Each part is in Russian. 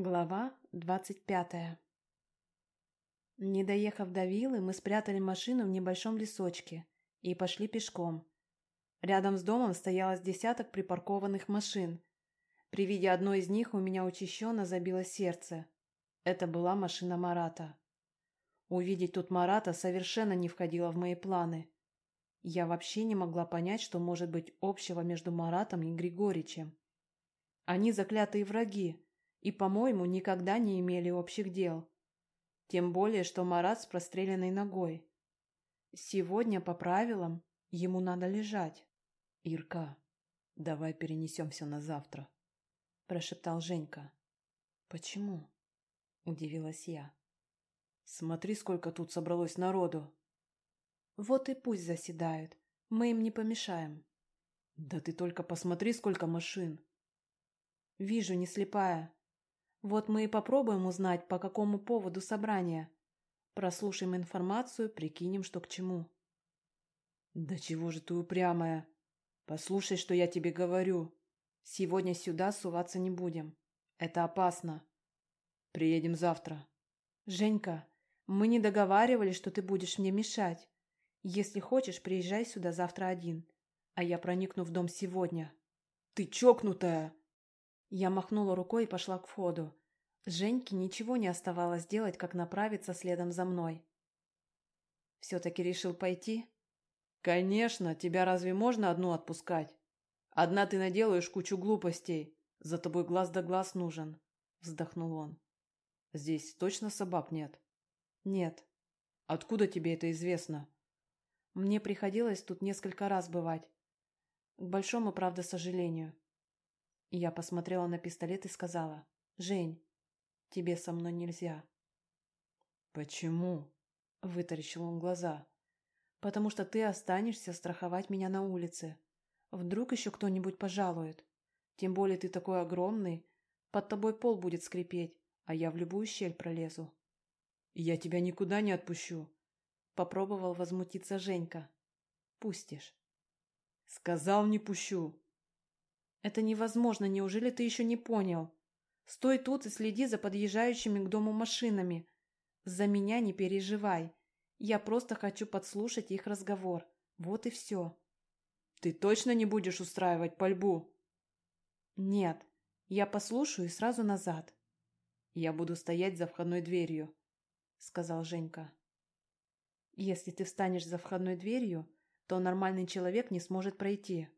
Глава двадцать пятая Не доехав до виллы, мы спрятали машину в небольшом лесочке и пошли пешком. Рядом с домом стоялось десяток припаркованных машин. При виде одной из них у меня учащенно забилось сердце. Это была машина Марата. Увидеть тут Марата совершенно не входило в мои планы. Я вообще не могла понять, что может быть общего между Маратом и Григоричем. Они заклятые враги, и, по-моему, никогда не имели общих дел. Тем более, что Марат с простреленной ногой. Сегодня, по правилам, ему надо лежать. «Ирка, давай перенесем все на завтра», – прошептал Женька. «Почему?» – удивилась я. «Смотри, сколько тут собралось народу». «Вот и пусть заседают. Мы им не помешаем». «Да ты только посмотри, сколько машин». «Вижу, не слепая. Вот мы и попробуем узнать, по какому поводу собрание. Прослушаем информацию, прикинем, что к чему. Да чего же ты упрямая? Послушай, что я тебе говорю. Сегодня сюда суваться не будем. Это опасно. Приедем завтра. Женька, мы не договаривались, что ты будешь мне мешать. Если хочешь, приезжай сюда завтра один. А я проникну в дом сегодня. Ты чокнутая! Я махнула рукой и пошла к входу. Женьке ничего не оставалось делать, как направиться следом за мной. «Все-таки решил пойти?» «Конечно, тебя разве можно одну отпускать? Одна ты наделаешь кучу глупостей. За тобой глаз да глаз нужен», — вздохнул он. «Здесь точно собак нет?» «Нет». «Откуда тебе это известно?» «Мне приходилось тут несколько раз бывать. К большому, правда, сожалению. Я посмотрела на пистолет и сказала, «Жень, тебе со мной нельзя». «Почему?» – вытаращил он глаза. «Потому что ты останешься страховать меня на улице. Вдруг еще кто-нибудь пожалует. Тем более ты такой огромный, под тобой пол будет скрипеть, а я в любую щель пролезу». «Я тебя никуда не отпущу», – попробовал возмутиться Женька. «Пустишь». «Сказал, не пущу», это невозможно, неужели ты еще не понял? Стой тут и следи за подъезжающими к дому машинами. За меня не переживай. Я просто хочу подслушать их разговор. Вот и все. Ты точно не будешь устраивать пальбу? Нет. Я послушаю и сразу назад. Я буду стоять за входной дверью, сказал Женька. Если ты встанешь за входной дверью, то нормальный человек не сможет пройти.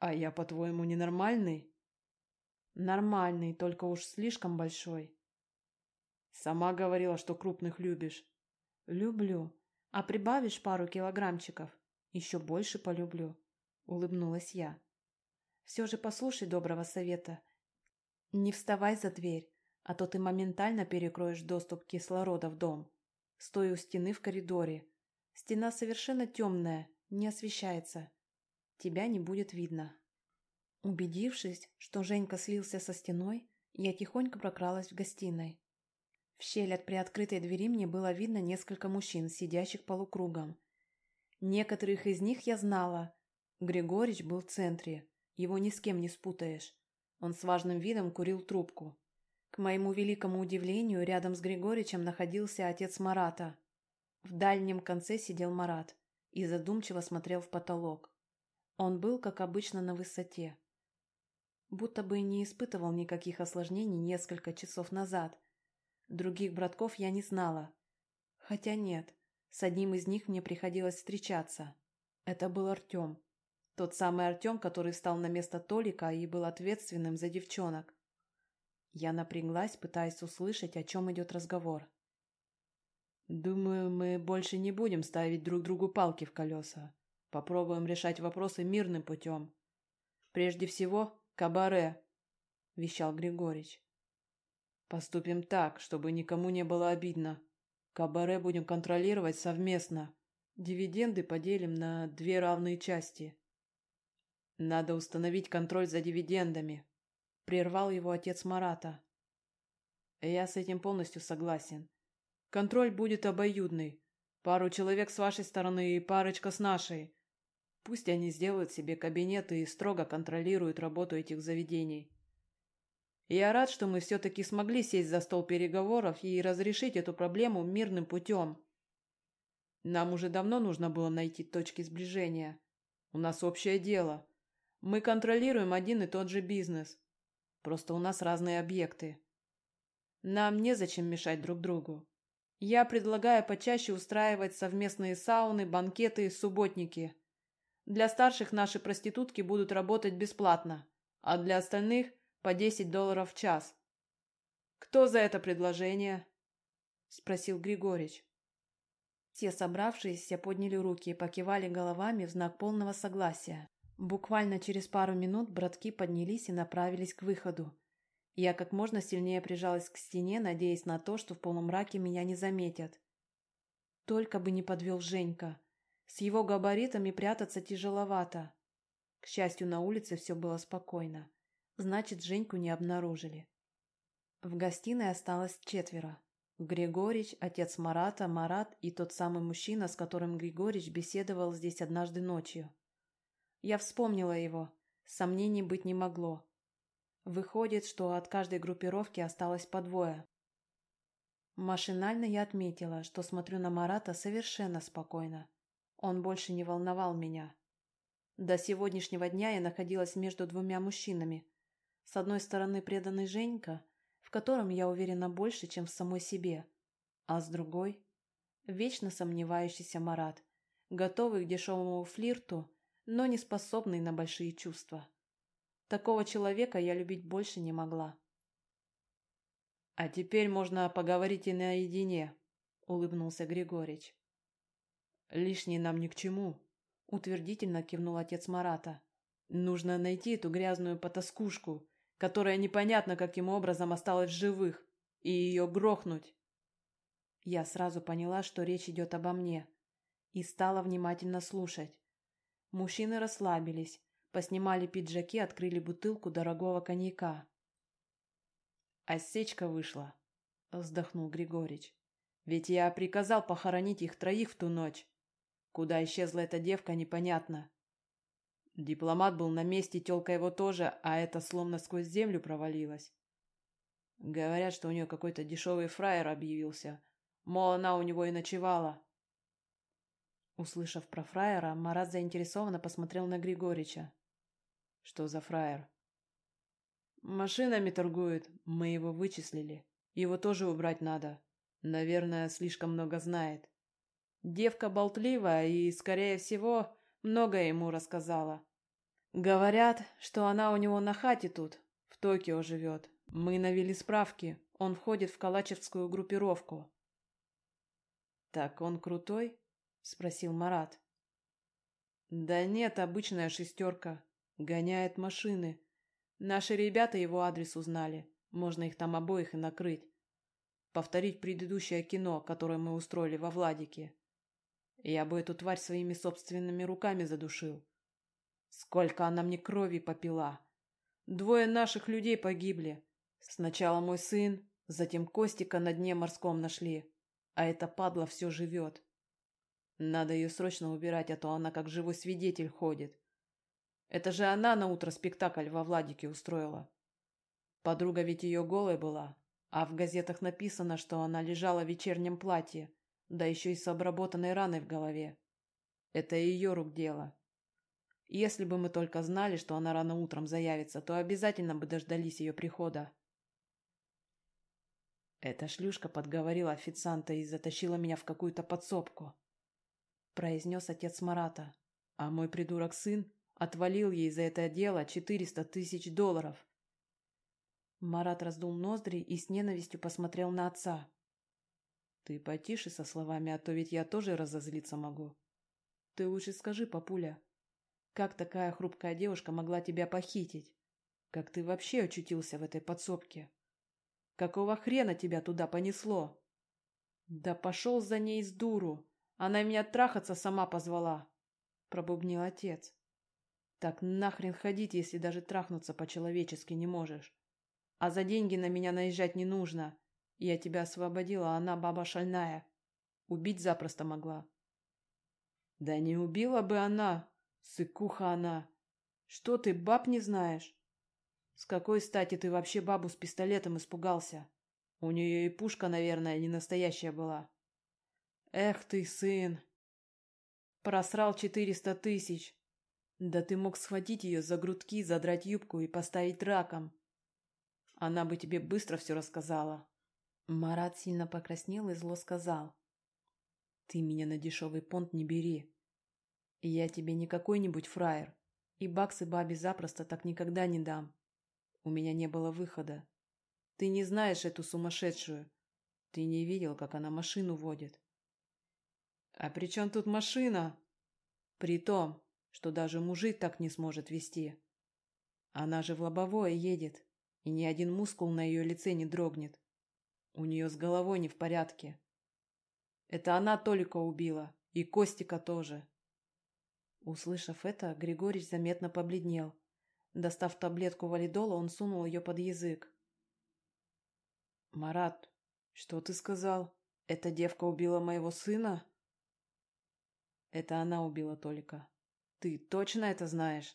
А я, по-твоему, ненормальный? Нормальный, только уж слишком большой. Сама говорила, что крупных любишь. Люблю. А прибавишь пару килограммчиков, еще больше полюблю. Улыбнулась я. Все же послушай доброго совета. Не вставай за дверь, а то ты моментально перекроешь доступ кислорода в дом. Стой у стены в коридоре. Стена совершенно темная, не освещается тебя не будет видно. Убедившись, что Женька слился со стеной, я тихонько прокралась в гостиной. В щель от приоткрытой двери мне было видно несколько мужчин, сидящих полукругом. Некоторых из них я знала. Григорич был в центре, его ни с кем не спутаешь. Он с важным видом курил трубку. К моему великому удивлению, рядом с Григоричем находился отец Марата. В дальнем конце сидел Марат и задумчиво смотрел в потолок. Он был, как обычно, на высоте. Будто бы не испытывал никаких осложнений несколько часов назад. Других братков я не знала. Хотя нет, с одним из них мне приходилось встречаться. Это был Артем. Тот самый Артем, который встал на место Толика и был ответственным за девчонок. Я напряглась, пытаясь услышать, о чем идет разговор. «Думаю, мы больше не будем ставить друг другу палки в колеса», Попробуем решать вопросы мирным путем. Прежде всего, кабаре, — вещал Григорич. Поступим так, чтобы никому не было обидно. Кабаре будем контролировать совместно. Дивиденды поделим на две равные части. Надо установить контроль за дивидендами, — прервал его отец Марата. Я с этим полностью согласен. Контроль будет обоюдный. Пару человек с вашей стороны и парочка с нашей. Пусть они сделают себе кабинеты и строго контролируют работу этих заведений. Я рад, что мы все-таки смогли сесть за стол переговоров и разрешить эту проблему мирным путем. Нам уже давно нужно было найти точки сближения. У нас общее дело. Мы контролируем один и тот же бизнес. Просто у нас разные объекты. Нам незачем мешать друг другу. Я предлагаю почаще устраивать совместные сауны, банкеты и субботники. Для старших наши проститутки будут работать бесплатно, а для остальных по 10 долларов в час. Кто за это предложение? спросил Григорич. Все собравшиеся подняли руки и покивали головами в знак полного согласия. Буквально через пару минут братки поднялись и направились к выходу. Я как можно сильнее прижалась к стене, надеясь на то, что в полумраке меня не заметят. Только бы не подвел Женька. С его габаритами прятаться тяжеловато. К счастью, на улице все было спокойно. Значит, Женьку не обнаружили. В гостиной осталось четверо. Григорич, отец Марата, Марат и тот самый мужчина, с которым Григорич беседовал здесь однажды ночью. Я вспомнила его. Сомнений быть не могло. Выходит, что от каждой группировки осталось по двое. Машинально я отметила, что смотрю на Марата совершенно спокойно. Он больше не волновал меня. До сегодняшнего дня я находилась между двумя мужчинами. С одной стороны преданный Женька, в котором я уверена больше, чем в самой себе, а с другой – вечно сомневающийся Марат, готовый к дешевому флирту, но не способный на большие чувства. Такого человека я любить больше не могла. «А теперь можно поговорить и наедине», — улыбнулся Григорич. «Лишний нам ни к чему», — утвердительно кивнул отец Марата. «Нужно найти эту грязную потаскушку, которая непонятно каким образом осталась живых, и ее грохнуть». Я сразу поняла, что речь идет обо мне, и стала внимательно слушать. Мужчины расслабились, Поснимали пиджаки, открыли бутылку дорогого коньяка. «Осечка вышла», — вздохнул Григорич. «Ведь я приказал похоронить их троих в ту ночь. Куда исчезла эта девка, непонятно. Дипломат был на месте, тёлка его тоже, а это словно сквозь землю провалилась. Говорят, что у нее какой-то дешевый фраер объявился. Мол, она у него и ночевала. Услышав про фраера, Марат заинтересованно посмотрел на Григорича. Что за фраер? Машинами торгует. Мы его вычислили. Его тоже убрать надо. Наверное, слишком много знает. Девка болтливая и, скорее всего, многое ему рассказала. Говорят, что она у него на хате тут, в Токио живет. Мы навели справки. Он входит в калачевскую группировку. Так он крутой? Спросил Марат. Да нет, обычная шестерка. Гоняет машины. Наши ребята его адрес узнали. Можно их там обоих и накрыть. Повторить предыдущее кино, которое мы устроили во Владике. Я бы эту тварь своими собственными руками задушил. Сколько она мне крови попила. Двое наших людей погибли. Сначала мой сын, затем Костика на дне морском нашли. А эта падла все живет. Надо ее срочно убирать, а то она как живой свидетель ходит. Это же она на утро спектакль во Владике устроила. Подруга ведь ее голой была, а в газетах написано, что она лежала в вечернем платье, да еще и с обработанной раной в голове. Это ее рук дело. Если бы мы только знали, что она рано утром заявится, то обязательно бы дождались ее прихода. Эта шлюшка подговорила официанта и затащила меня в какую-то подсобку, произнес отец Марата. А мой придурок-сын Отвалил ей за это дело четыреста тысяч долларов. Марат раздул ноздри и с ненавистью посмотрел на отца. Ты потише со словами, а то ведь я тоже разозлиться могу. Ты лучше скажи, папуля, как такая хрупкая девушка могла тебя похитить? Как ты вообще очутился в этой подсобке? Какого хрена тебя туда понесло? Да пошел за ней с дуру. Она меня трахаться сама позвала, пробубнил отец. Так нахрен ходить, если даже трахнуться по-человечески не можешь? А за деньги на меня наезжать не нужно. Я тебя освободила, а она баба шальная. Убить запросто могла. Да не убила бы она, сыкуха она. Что ты, баб не знаешь? С какой стати ты вообще бабу с пистолетом испугался? У нее и пушка, наверное, не настоящая была. Эх ты, сын! Просрал четыреста тысяч. Да ты мог схватить ее за грудки, задрать юбку и поставить раком. Она бы тебе быстро все рассказала. Марат сильно покраснел и зло сказал. Ты меня на дешевый понт не бери. Я тебе не какой-нибудь фраер. И баксы бабе запросто так никогда не дам. У меня не было выхода. Ты не знаешь эту сумасшедшую. Ты не видел, как она машину водит. А при чем тут машина? При том, что даже мужик так не сможет вести. Она же в лобовое едет, и ни один мускул на ее лице не дрогнет. У нее с головой не в порядке. Это она Толика убила, и Костика тоже. Услышав это, Григорий заметно побледнел. Достав таблетку валидола, он сунул ее под язык. «Марат, что ты сказал? Эта девка убила моего сына?» «Это она убила Толика. Ты точно это знаешь?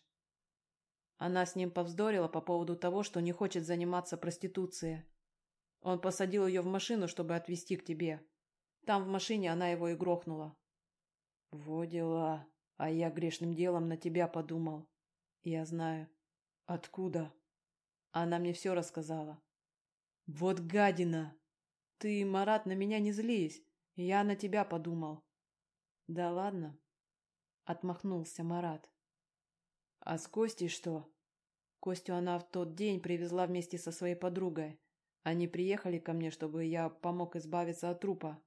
Она с ним повздорила по поводу того, что не хочет заниматься проституцией. Он посадил ее в машину, чтобы отвезти к тебе. Там в машине она его и грохнула. Во дела. А я грешным делом на тебя подумал. Я знаю. Откуда? Она мне все рассказала. Вот гадина! Ты, Марат, на меня не злись. Я на тебя подумал. Да ладно, Отмахнулся Марат. А с Костей что? Костю она в тот день привезла вместе со своей подругой. Они приехали ко мне, чтобы я помог избавиться от трупа.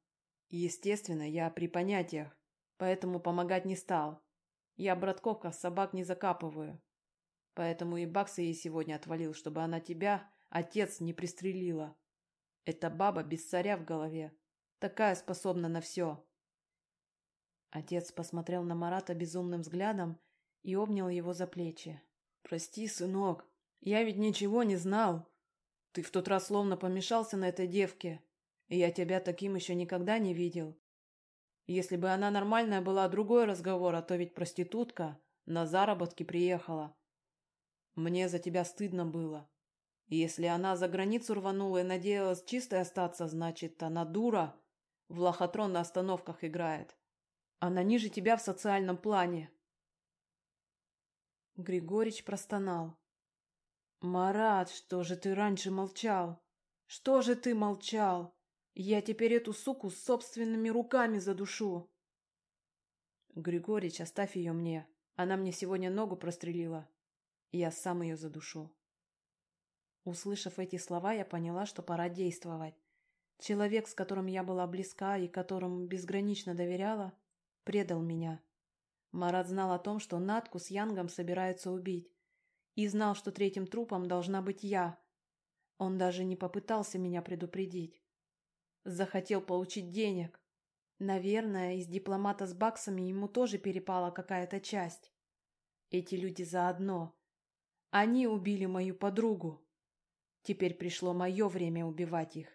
Естественно, я при понятиях, поэтому помогать не стал. Я братков собак не закапываю. Поэтому и баксы ей сегодня отвалил, чтобы она тебя, отец, не пристрелила. Эта баба без царя в голове. Такая способна на все. Отец посмотрел на Марата безумным взглядом и обнял его за плечи. «Прости, сынок, я ведь ничего не знал. Ты в тот раз словно помешался на этой девке, я тебя таким еще никогда не видел. Если бы она нормальная была, другой разговор, а то ведь проститутка на заработки приехала. Мне за тебя стыдно было. Если она за границу рванула и надеялась чистой остаться, значит, она дура, в лохотрон на остановках играет. Она ниже тебя в социальном плане. Григорич простонал. «Марат, что же ты раньше молчал? Что же ты молчал? Я теперь эту суку собственными руками задушу!» «Григорич, оставь ее мне. Она мне сегодня ногу прострелила. Я сам ее задушу». Услышав эти слова, я поняла, что пора действовать. Человек, с которым я была близка и которому безгранично доверяла, предал меня. Марат знал о том, что Натку с Янгом собираются убить, и знал, что третьим трупом должна быть я. Он даже не попытался меня предупредить. Захотел получить денег. Наверное, из дипломата с баксами ему тоже перепала какая-то часть. Эти люди заодно. Они убили мою подругу. Теперь пришло мое время убивать их.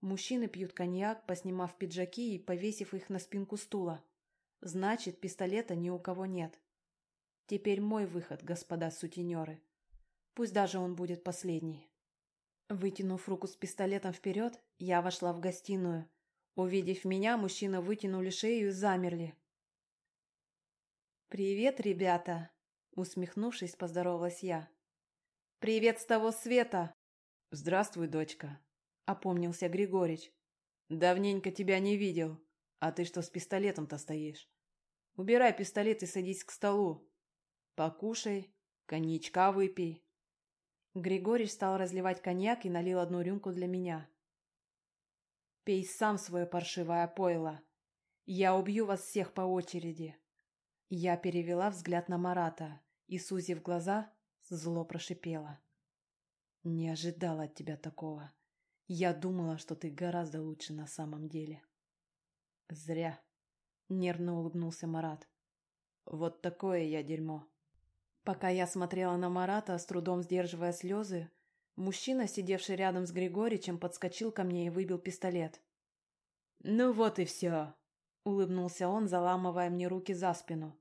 Мужчины пьют коньяк, поснимав пиджаки и повесив их на спинку стула. Значит, пистолета ни у кого нет. Теперь мой выход, господа сутенеры. Пусть даже он будет последний. Вытянув руку с пистолетом вперед, я вошла в гостиную. Увидев меня, мужчины вытянули шею и замерли. «Привет, ребята!» Усмехнувшись, поздоровалась я. «Привет с того света!» «Здравствуй, дочка!» опомнился Григорич. «Давненько тебя не видел. А ты что с пистолетом-то стоишь? Убирай пистолет и садись к столу. Покушай, коньячка выпей». Григорич стал разливать коньяк и налил одну рюмку для меня. «Пей сам свое паршивое пойло. Я убью вас всех по очереди». Я перевела взгляд на Марата и, сузив глаза, зло прошипела. «Не ожидала от тебя такого». Я думала, что ты гораздо лучше на самом деле. Зря. Нервно улыбнулся Марат. Вот такое я дерьмо. Пока я смотрела на Марата, с трудом сдерживая слезы, мужчина, сидевший рядом с Григоричем, подскочил ко мне и выбил пистолет. «Ну вот и все», — улыбнулся он, заламывая мне руки за спину.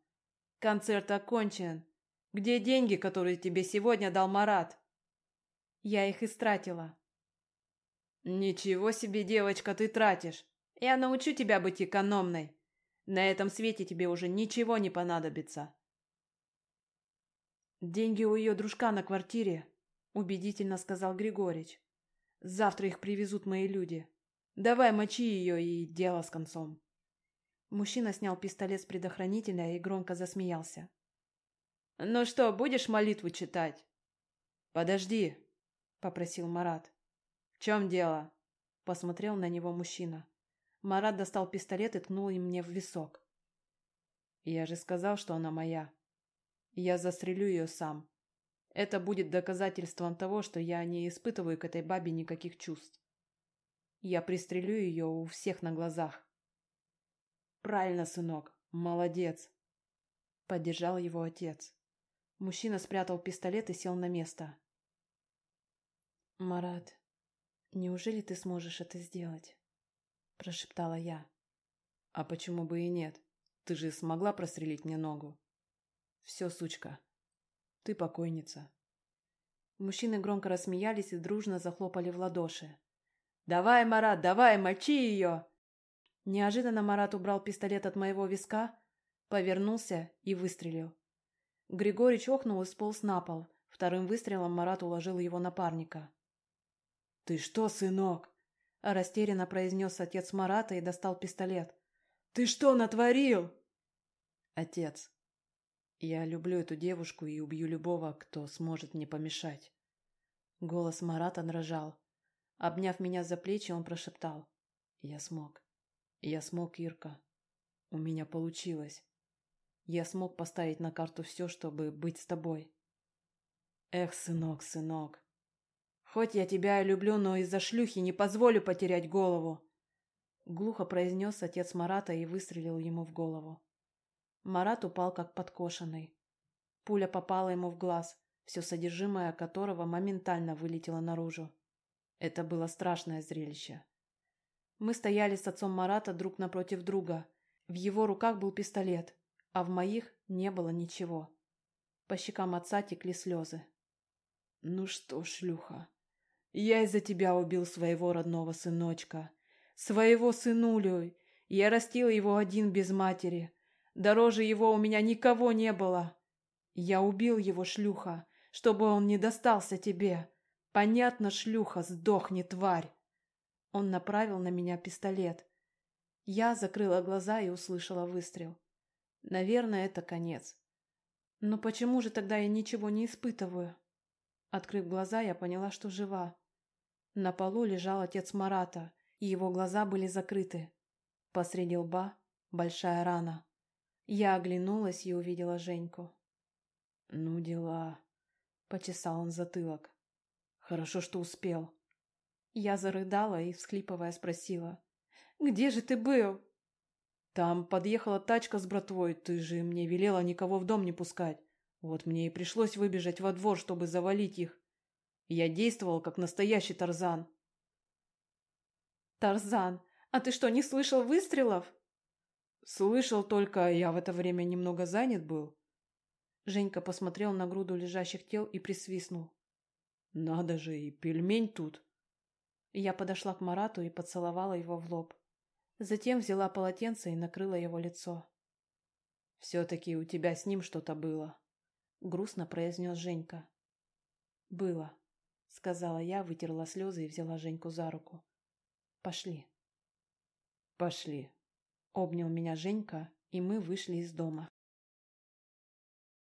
«Концерт окончен. Где деньги, которые тебе сегодня дал Марат?» Я их истратила. Ничего себе, девочка, ты тратишь. Я научу тебя быть экономной. На этом свете тебе уже ничего не понадобится. Деньги у ее дружка на квартире, убедительно сказал Григорич. Завтра их привезут мои люди. Давай мочи ее и дело с концом. Мужчина снял пистолет с предохранителя и громко засмеялся. «Ну что, будешь молитву читать?» «Подожди», — попросил Марат. «В чем дело?» — посмотрел на него мужчина. Марат достал пистолет и ткнул им мне в висок. «Я же сказал, что она моя. Я застрелю ее сам. Это будет доказательством того, что я не испытываю к этой бабе никаких чувств. Я пристрелю ее у всех на глазах. Правильно, сынок. Молодец. Поддержал его отец. Мужчина спрятал пистолет и сел на место. «Марат, неужели ты сможешь это сделать?» Прошептала я. «А почему бы и нет? Ты же смогла прострелить мне ногу?» «Все, сучка, ты покойница». Мужчины громко рассмеялись и дружно захлопали в ладоши. «Давай, Марат, давай, мочи ее!» Неожиданно Марат убрал пистолет от моего виска, повернулся и выстрелил. Григорий чохнул и сполз на пол. Вторым выстрелом Марат уложил его напарника. «Ты что, сынок?» – растерянно произнес отец Марата и достал пистолет. «Ты что натворил?» «Отец, я люблю эту девушку и убью любого, кто сможет мне помешать». Голос Марата дрожал. Обняв меня за плечи, он прошептал. «Я смог. Я смог, Ирка. У меня получилось. Я смог поставить на карту все, чтобы быть с тобой. Эх, сынок, сынок. Хоть я тебя и люблю, но из-за шлюхи не позволю потерять голову. Глухо произнес отец Марата и выстрелил ему в голову. Марат упал как подкошенный. Пуля попала ему в глаз, все содержимое которого моментально вылетело наружу. Это было страшное зрелище. Мы стояли с отцом Марата друг напротив друга. В его руках был пистолет, а в моих не было ничего. По щекам отца текли слезы. «Ну что, шлюха, я из-за тебя убил своего родного сыночка. Своего сынулю. Я растил его один без матери. Дороже его у меня никого не было. Я убил его, шлюха, чтобы он не достался тебе. Понятно, шлюха, сдохни, тварь. Он направил на меня пистолет. Я закрыла глаза и услышала выстрел. Наверное, это конец. Но почему же тогда я ничего не испытываю? Открыв глаза, я поняла, что жива. На полу лежал отец Марата, и его глаза были закрыты. Посреди лба большая рана. Я оглянулась и увидела Женьку. «Ну дела», — почесал он затылок. Хорошо, что успел. Я зарыдала и, всхлипывая, спросила. «Где же ты был?» «Там подъехала тачка с братвой. Ты же мне велела никого в дом не пускать. Вот мне и пришлось выбежать во двор, чтобы завалить их. Я действовал, как настоящий Тарзан». «Тарзан? А ты что, не слышал выстрелов?» «Слышал только, я в это время немного занят был». Женька посмотрел на груду лежащих тел и присвистнул. Надо же, и пельмень тут. Я подошла к Марату и поцеловала его в лоб. Затем взяла полотенце и накрыла его лицо. «Все-таки у тебя с ним что-то было», — грустно произнес Женька. «Было», — сказала я, вытерла слезы и взяла Женьку за руку. «Пошли». «Пошли», — обнял меня Женька, и мы вышли из дома.